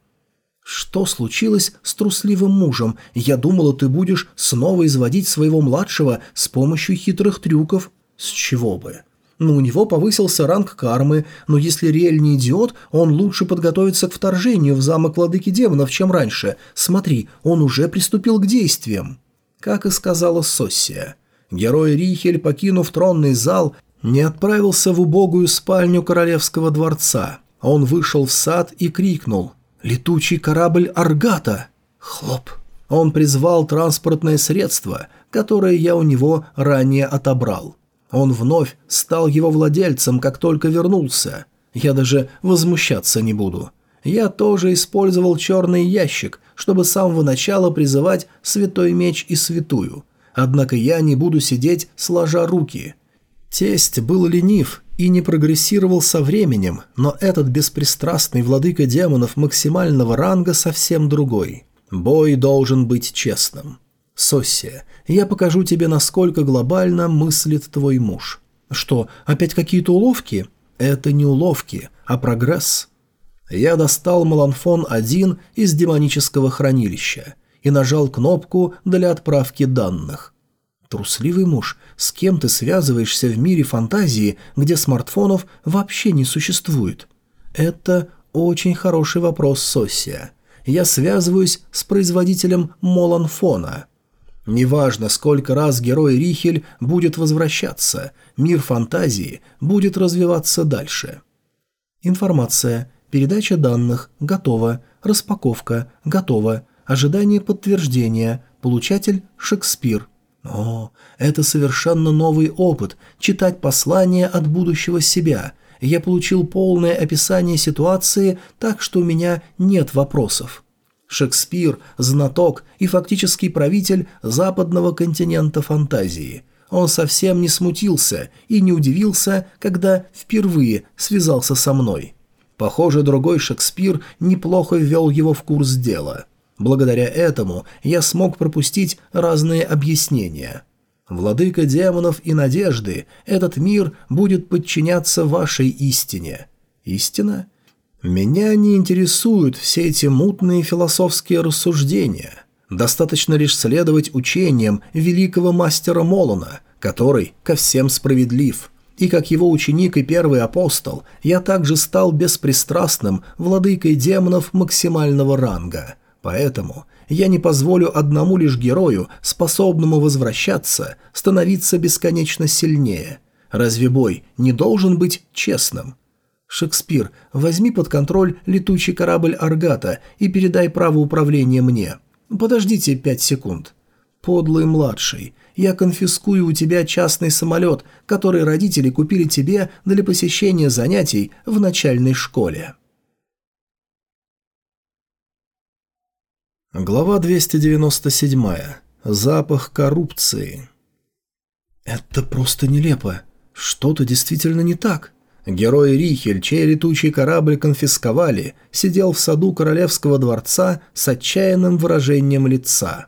«Что случилось с трусливым мужем? Я думала, ты будешь снова изводить своего младшего с помощью хитрых трюков», с чего бы? Но у него повысился ранг кармы, но если Риэль не идиот, он лучше подготовится к вторжению в замок владыки демонов, чем раньше. Смотри, он уже приступил к действиям. Как и сказала Соссия. Герой Рихель, покинув тронный зал, не отправился в убогую спальню королевского дворца. Он вышел в сад и крикнул «Летучий корабль Аргата!» Хлоп! Он призвал транспортное средство, которое я у него ранее отобрал. Он вновь стал его владельцем, как только вернулся. Я даже возмущаться не буду. Я тоже использовал черный ящик, чтобы с самого начала призывать святой меч и святую. Однако я не буду сидеть, сложа руки. Тесть был ленив и не прогрессировал со временем, но этот беспристрастный владыка демонов максимального ранга совсем другой. Бой должен быть честным. Соссия, я покажу тебе, насколько глобально мыслит твой муж. Что, опять какие-то уловки? Это не уловки, а прогресс. Я достал Маланфон-1 из демонического хранилища и нажал кнопку для отправки данных. Трусливый муж, с кем ты связываешься в мире фантазии, где смартфонов вообще не существует? Это очень хороший вопрос, Соссия. Я связываюсь с производителем Моланфона. Неважно, сколько раз герой Рихель будет возвращаться, мир фантазии будет развиваться дальше. Информация. Передача данных. Готова. Распаковка. Готова. Ожидание подтверждения. Получатель Шекспир. О, это совершенно новый опыт – читать послание от будущего себя. Я получил полное описание ситуации, так что у меня нет вопросов. Шекспир – знаток и фактический правитель западного континента фантазии. Он совсем не смутился и не удивился, когда впервые связался со мной. Похоже, другой Шекспир неплохо ввел его в курс дела. Благодаря этому я смог пропустить разные объяснения. Владыка демонов и надежды, этот мир будет подчиняться вашей истине. Истина? Меня не интересуют все эти мутные философские рассуждения. Достаточно лишь следовать учениям великого мастера Молона, который ко всем справедлив. И как его ученик и первый апостол, я также стал беспристрастным владыкой демонов максимального ранга. Поэтому я не позволю одному лишь герою, способному возвращаться, становиться бесконечно сильнее. Разве бой не должен быть честным? «Шекспир, возьми под контроль летучий корабль «Аргата» и передай право управления мне. Подождите пять секунд». «Подлый младший, я конфискую у тебя частный самолет, который родители купили тебе для посещения занятий в начальной школе». Глава 297. Запах коррупции. «Это просто нелепо. Что-то действительно не так». Герой Рихель, чей летучий корабль конфисковали, сидел в саду королевского дворца с отчаянным выражением лица.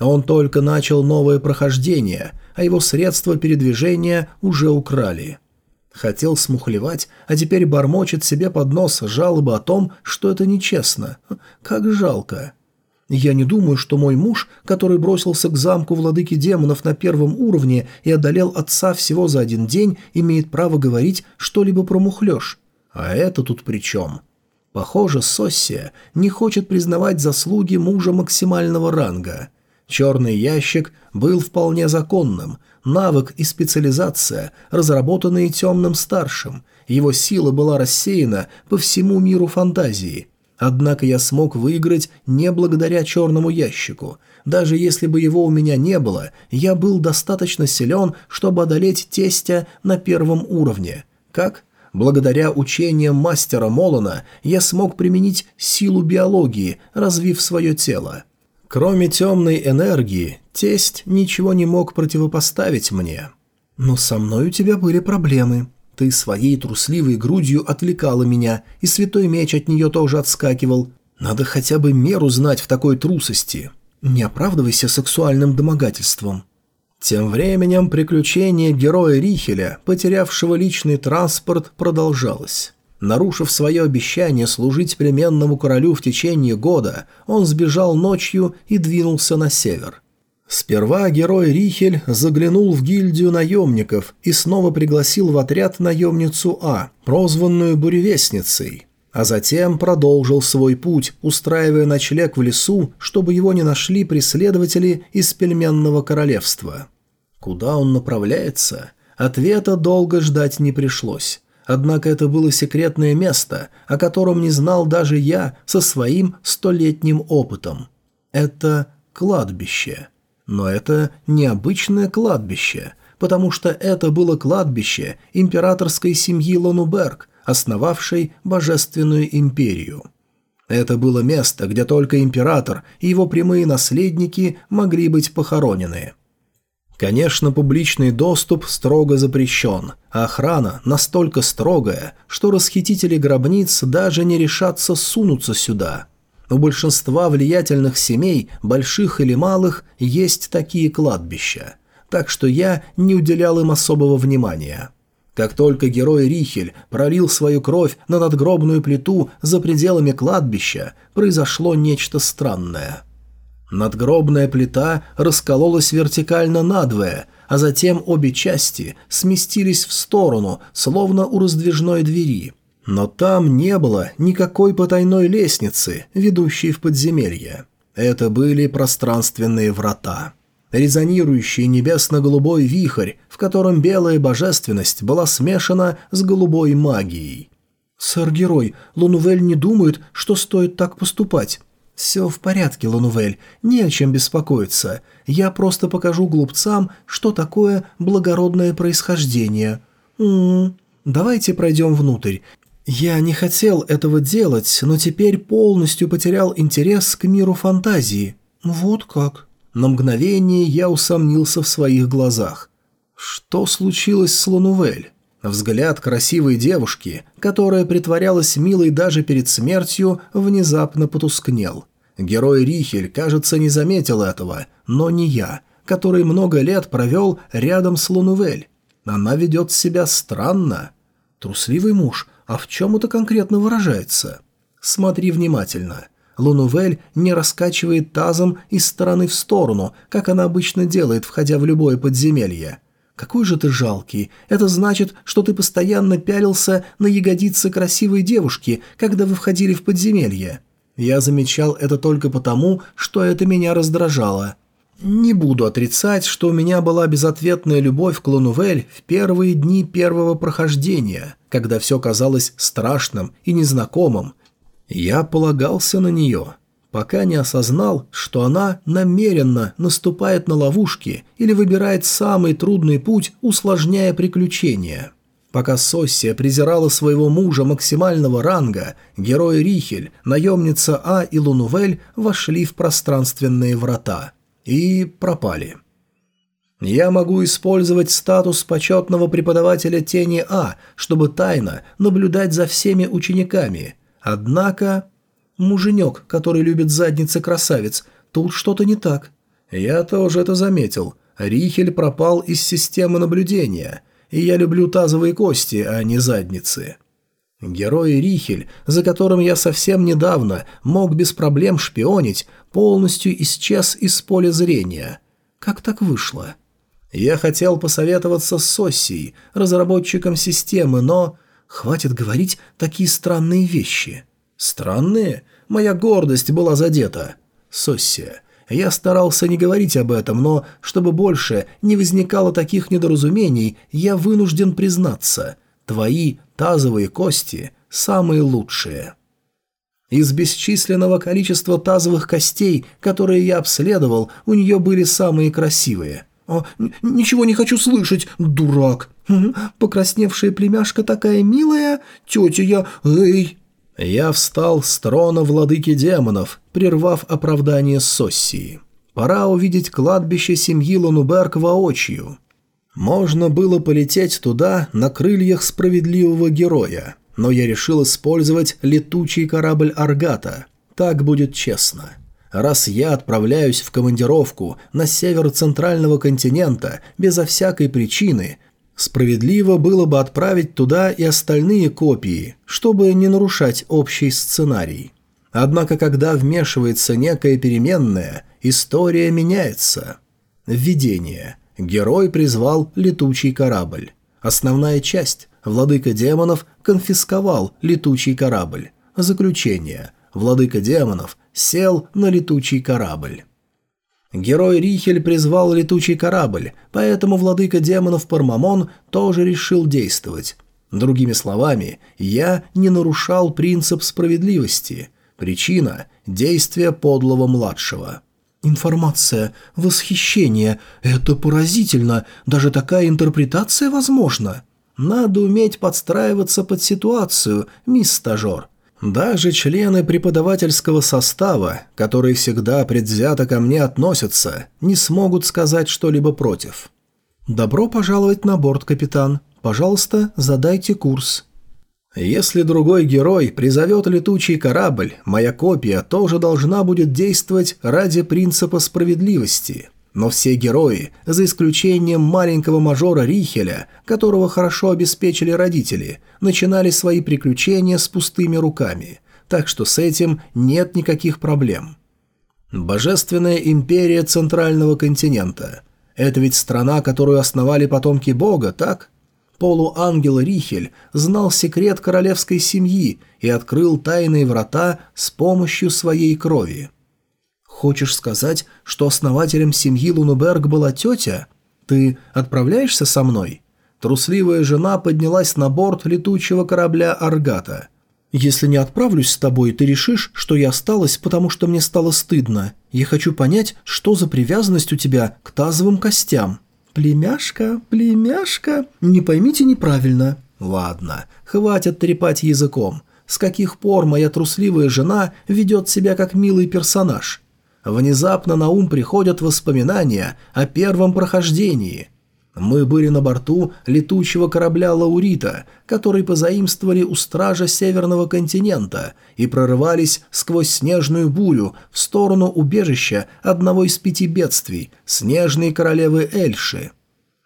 Он только начал новое прохождение, а его средства передвижения уже украли. Хотел смухлевать, а теперь бормочет себе под нос жалобы о том, что это нечестно. Как жалко. Я не думаю, что мой муж, который бросился к замку владыки демонов на первом уровне и одолел отца всего за один день, имеет право говорить что-либо про мухлёж. А это тут при чем? Похоже, Соссия не хочет признавать заслуги мужа максимального ранга. Черный ящик был вполне законным, навык и специализация, разработанные темным старшим, его сила была рассеяна по всему миру фантазии – Однако я смог выиграть не благодаря черному ящику. Даже если бы его у меня не было, я был достаточно силен, чтобы одолеть тестя на первом уровне. Как? Благодаря учениям мастера Молона я смог применить силу биологии, развив свое тело. Кроме темной энергии, тесть ничего не мог противопоставить мне. Но со мной у тебя были проблемы. Ты своей трусливой грудью отвлекала меня, и святой меч от нее тоже отскакивал. Надо хотя бы меру знать в такой трусости. Не оправдывайся сексуальным домогательством». Тем временем приключение героя Рихеля, потерявшего личный транспорт, продолжалось. Нарушив свое обещание служить племенному королю в течение года, он сбежал ночью и двинулся на север. Сперва герой Рихель заглянул в гильдию наемников и снова пригласил в отряд наемницу А, прозванную Буревестницей, а затем продолжил свой путь, устраивая ночлег в лесу, чтобы его не нашли преследователи из пельменного королевства. Куда он направляется? Ответа долго ждать не пришлось. Однако это было секретное место, о котором не знал даже я со своим столетним опытом. Это кладбище. Но это необычное кладбище, потому что это было кладбище императорской семьи Лонуберг, основавшей Божественную империю. Это было место, где только император и его прямые наследники могли быть похоронены. Конечно, публичный доступ строго запрещен, а охрана настолько строгая, что расхитители гробниц даже не решатся сунуться сюда – у большинства влиятельных семей, больших или малых, есть такие кладбища. Так что я не уделял им особого внимания. Как только герой Рихель пролил свою кровь на надгробную плиту за пределами кладбища, произошло нечто странное. Надгробная плита раскололась вертикально надвое, а затем обе части сместились в сторону, словно у раздвижной двери – но там не было никакой потайной лестницы, ведущей в подземелье. Это были пространственные врата. Резонирующий небесно-голубой вихрь, в котором белая божественность была смешана с голубой магией. «Сэр-герой, Лунувель не думает, что стоит так поступать». «Все в порядке, Лунувель, не о чем беспокоиться. Я просто покажу глупцам, что такое благородное происхождение». «М -м, давайте пройдем внутрь. Я не хотел этого делать, но теперь полностью потерял интерес к миру фантазии. Вот как. На мгновение я усомнился в своих глазах. Что случилось с Ланувель? Взгляд красивой девушки, которая притворялась милой даже перед смертью, внезапно потускнел. Герой Рихель, кажется, не заметил этого, но не я, который много лет провел рядом с Лунувель. Она ведет себя странно. Трусливый муж, а в чем это конкретно выражается? Смотри внимательно. Лунувель не раскачивает тазом из стороны в сторону, как она обычно делает, входя в любое подземелье. Какой же ты жалкий. Это значит, что ты постоянно пялился на ягодицы красивой девушки, когда вы входили в подземелье. Я замечал это только потому, что это меня раздражало. Не буду отрицать, что у меня была безответная любовь к Лунувель в первые дни первого прохождения, когда все казалось страшным и незнакомым. Я полагался на нее, пока не осознал, что она намеренно наступает на ловушки или выбирает самый трудный путь, усложняя приключения. Пока Соссия презирала своего мужа максимального ранга, герой Рихель, наемница А и Лунувель вошли в пространственные врата – и пропали. Я могу использовать статус почетного преподавателя тени А, чтобы тайно наблюдать за всеми учениками. Однако... Муженек, который любит задницы красавец, тут что-то не так. Я тоже это заметил. Рихель пропал из системы наблюдения, и я люблю тазовые кости, а не задницы. Герой Рихель, за которым я совсем недавно мог без проблем шпионить, полностью исчез из поля зрения. Как так вышло? Я хотел посоветоваться с Соссией, разработчиком системы, но... Хватит говорить такие странные вещи. Странные? Моя гордость была задета. Соссия. Я старался не говорить об этом, но, чтобы больше не возникало таких недоразумений, я вынужден признаться. Твои тазовые кости самые лучшие. Из бесчисленного количества тазовых костей, которые я обследовал, у нее были самые красивые. «О, ничего не хочу слышать, дурак!» «Покрасневшая племяшка такая милая, тетя я, эй!» Я встал с трона владыки демонов, прервав оправдание Соссии. Пора увидеть кладбище семьи Лануберг воочию. Можно было полететь туда на крыльях справедливого героя, но я решил использовать летучий корабль «Аргата». Так будет честно. Раз я отправляюсь в командировку на север центрального континента безо всякой причины, справедливо было бы отправить туда и остальные копии, чтобы не нарушать общий сценарий. Однако, когда вмешивается некая переменная, история меняется – Введение. Герой призвал летучий корабль. Основная часть. Владыка демонов конфисковал летучий корабль. Заключение. Владыка демонов сел на летучий корабль. Герой Рихель призвал летучий корабль, поэтому владыка демонов Пармамон тоже решил действовать. Другими словами, я не нарушал принцип справедливости. Причина – действия подлого младшего. Информация, восхищение – это поразительно, даже такая интерпретация возможна. Надо уметь подстраиваться под ситуацию, мисс стажер. Даже члены преподавательского состава, которые всегда предвзято ко мне относятся, не смогут сказать что-либо против. «Добро пожаловать на борт, капитан. Пожалуйста, задайте курс». Если другой герой призовет летучий корабль, моя копия тоже должна будет действовать ради принципа справедливости. Но все герои, за исключением маленького мажора Рихеля, которого хорошо обеспечили родители, начинали свои приключения с пустыми руками, так что с этим нет никаких проблем. Божественная империя Центрального континента. Это ведь страна, которую основали потомки Бога, так? Полуангел Рихель знал секрет королевской семьи и открыл тайные врата с помощью своей крови. «Хочешь сказать, что основателем семьи Лунуберг была тетя? Ты отправляешься со мной?» Трусливая жена поднялась на борт летучего корабля «Аргата». «Если не отправлюсь с тобой, ты решишь, что я осталась, потому что мне стало стыдно. Я хочу понять, что за привязанность у тебя к тазовым костям». «Племяшка, племяшка, не поймите неправильно». «Ладно, хватит трепать языком. С каких пор моя трусливая жена ведет себя как милый персонаж? Внезапно на ум приходят воспоминания о первом прохождении. Мы были на борту летучего корабля «Лаурита», который позаимствовали у стража Северного континента и прорывались сквозь снежную бурю в сторону убежища одного из пяти бедствий – снежной королевы Эльши.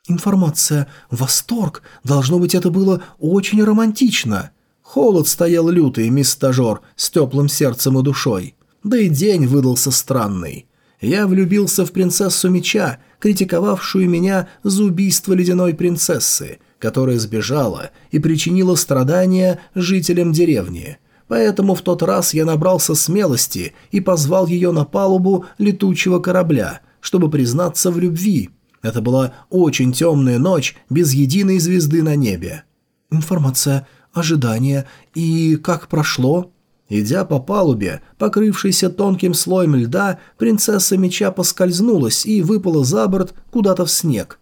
Информация. Восторг. Должно быть, это было очень романтично. Холод стоял лютый, мисс стажер, с теплым сердцем и душой. Да и день выдался странный. Я влюбился в принцессу меча, критиковавшую меня за убийство ледяной принцессы, которая сбежала и причинила страдания жителям деревни. Поэтому в тот раз я набрался смелости и позвал ее на палубу летучего корабля, чтобы признаться в любви. Это была очень темная ночь без единой звезды на небе. Информация, ожидание и как прошло? Идя по палубе, покрывшейся тонким слоем льда, принцесса меча поскользнулась и выпала за борт куда-то в снег.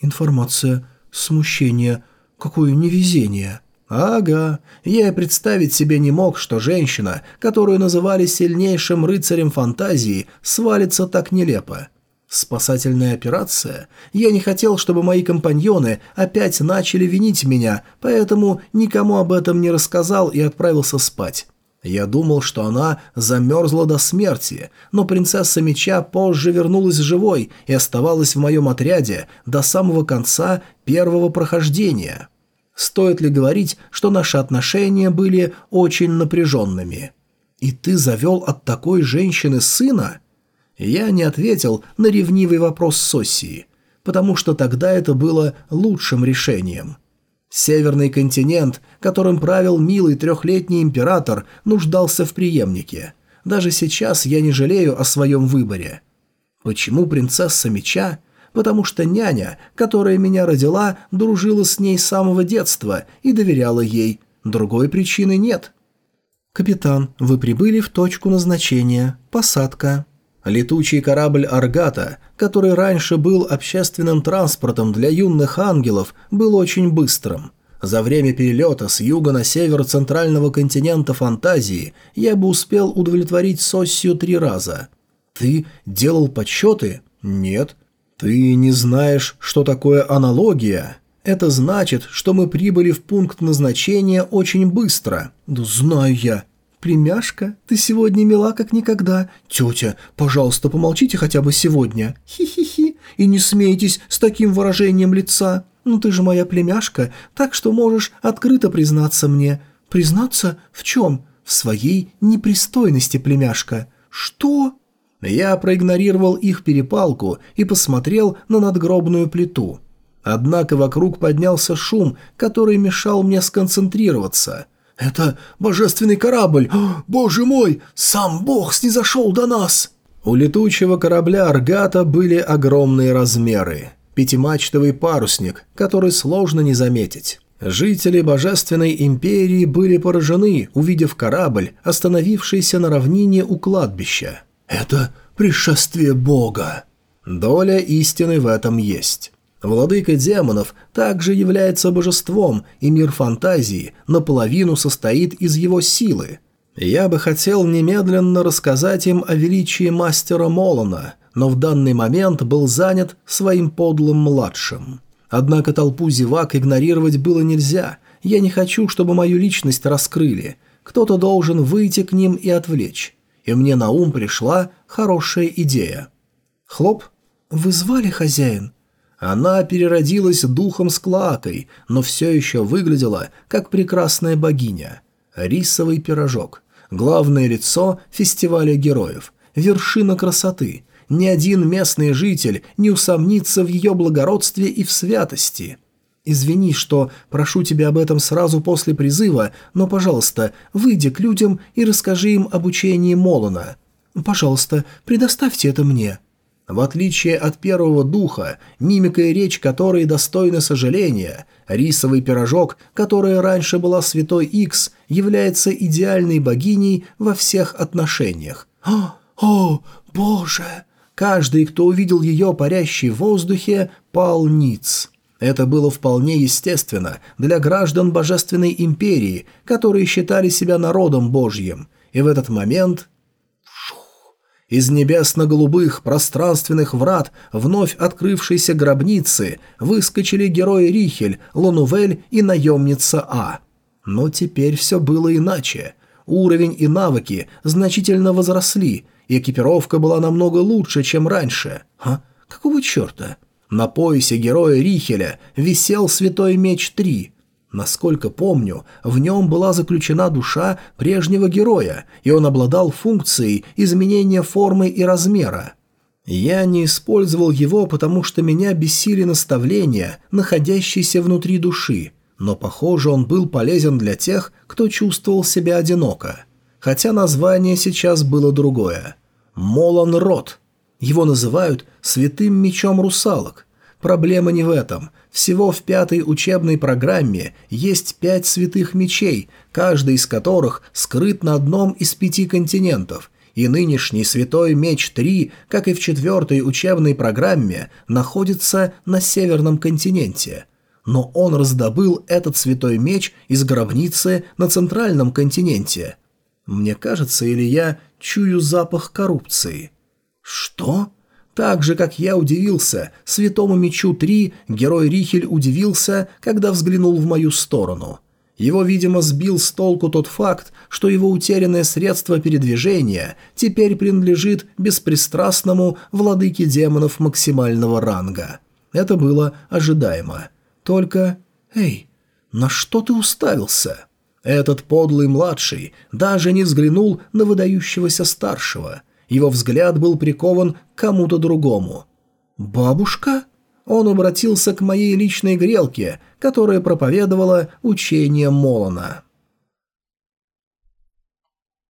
Информация. Смущение. Какое невезение. Ага, я и представить себе не мог, что женщина, которую называли сильнейшим рыцарем фантазии, свалится так нелепо. Спасательная операция? Я не хотел, чтобы мои компаньоны опять начали винить меня, поэтому никому об этом не рассказал и отправился спать. Я думал, что она замерзла до смерти, но принцесса меча позже вернулась живой и оставалась в моем отряде до самого конца первого прохождения. Стоит ли говорить, что наши отношения были очень напряженными? «И ты завел от такой женщины сына?» Я не ответил на ревнивый вопрос Соссии, потому что тогда это было лучшим решением – Северный континент, которым правил милый трехлетний император, нуждался в преемнике. Даже сейчас я не жалею о своем выборе. Почему принцесса меча? Потому что няня, которая меня родила, дружила с ней с самого детства и доверяла ей. Другой причины нет. «Капитан, вы прибыли в точку назначения. Посадка». Летучий корабль «Аргата», который раньше был общественным транспортом для юных ангелов, был очень быстрым. За время перелета с юга на север центрального континента фантазии я бы успел удовлетворить Соссию три раза. «Ты делал подсчеты?» «Нет». «Ты не знаешь, что такое аналогия?» «Это значит, что мы прибыли в пункт назначения очень быстро». «Да знаю я». «Племяшка, ты сегодня мила как никогда. Тетя, пожалуйста, помолчите хотя бы сегодня. Хи-хи-хи. И не смейтесь с таким выражением лица. Ну ты же моя племяшка, так что можешь открыто признаться мне. Признаться в чем? В своей непристойности, племяшка. Что?» Я проигнорировал их перепалку и посмотрел на надгробную плиту. Однако вокруг поднялся шум, который мешал мне сконцентрироваться. «Это божественный корабль! Боже мой! Сам Бог снизошел до нас!» У летучего корабля «Аргата» были огромные размеры. Пятимачтовый парусник, который сложно не заметить. Жители Божественной Империи были поражены, увидев корабль, остановившийся на равнине у кладбища. «Это пришествие Бога!» Доля истины в этом есть. Владыка демонов также является божеством, и мир фантазии наполовину состоит из его силы. Я бы хотел немедленно рассказать им о величии мастера Молона, но в данный момент был занят своим подлым младшим. Однако толпу зевак игнорировать было нельзя. Я не хочу, чтобы мою личность раскрыли. Кто-то должен выйти к ним и отвлечь. И мне на ум пришла хорошая идея. «Хлоп, вы звали хозяин?» Она переродилась духом с клакой, но все еще выглядела как прекрасная богиня. Рисовый пирожок. Главное лицо фестиваля героев. Вершина красоты. Ни один местный житель не усомнится в ее благородстве и в святости. Извини, что прошу тебя об этом сразу после призыва, но, пожалуйста, выйди к людям и расскажи им об учении Молона. Пожалуйста, предоставьте это мне. В отличие от первого духа, мимика и речь которой достойны сожаления, рисовый пирожок, которая раньше была святой Икс, является идеальной богиней во всех отношениях. «О, о, боже!» Каждый, кто увидел ее парящей в воздухе, пал ниц. Это было вполне естественно для граждан Божественной Империи, которые считали себя народом Божьим, и в этот момент из небесно-голубых пространственных врат вновь открывшейся гробницы выскочили герои Рихель, Ланувель и наемница А. Но теперь все было иначе. Уровень и навыки значительно возросли, и экипировка была намного лучше, чем раньше. А? Какого черта? На поясе героя Рихеля висел Святой Меч 3. Насколько помню, в нем была заключена душа прежнего героя, и он обладал функцией изменения формы и размера. Я не использовал его, потому что меня бесили наставления, находящиеся внутри души, но, похоже, он был полезен для тех, кто чувствовал себя одиноко. Хотя название сейчас было другое. Молон Рот. Его называют «святым мечом русалок». Проблема не в этом – всего в пятой учебной программе есть пять святых мечей, каждый из которых скрыт на одном из пяти континентов, и нынешний святой меч 3, как и в четвертой учебной программе, находится на северном континенте. Но он раздобыл этот святой меч из гробницы на центральном континенте. Мне кажется, или я чую запах коррупции. Что? Так же, как я удивился Святому Мечу 3, герой Рихель удивился, когда взглянул в мою сторону. Его, видимо, сбил с толку тот факт, что его утерянное средство передвижения теперь принадлежит беспристрастному владыке демонов максимального ранга. Это было ожидаемо. Только... Эй, на что ты уставился? Этот подлый младший даже не взглянул на выдающегося старшего – его взгляд был прикован к кому-то другому. «Бабушка?» Он обратился к моей личной грелке, которая проповедовала учение Молона.